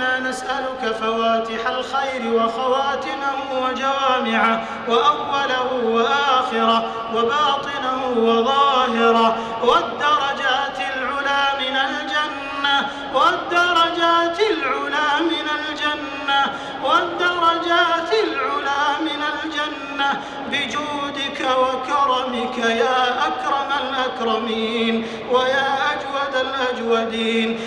إنا نسألك فواتح الخير وخواتمه وجوامعه وأوله وآخره وباطنه وظاهره والدرجات العلى من الجنة والدرجات العلى من الجنة والدرجات العلى من الجنة بجودك وكرمك يا أكرم الأكرمين ويا أجود الأجودين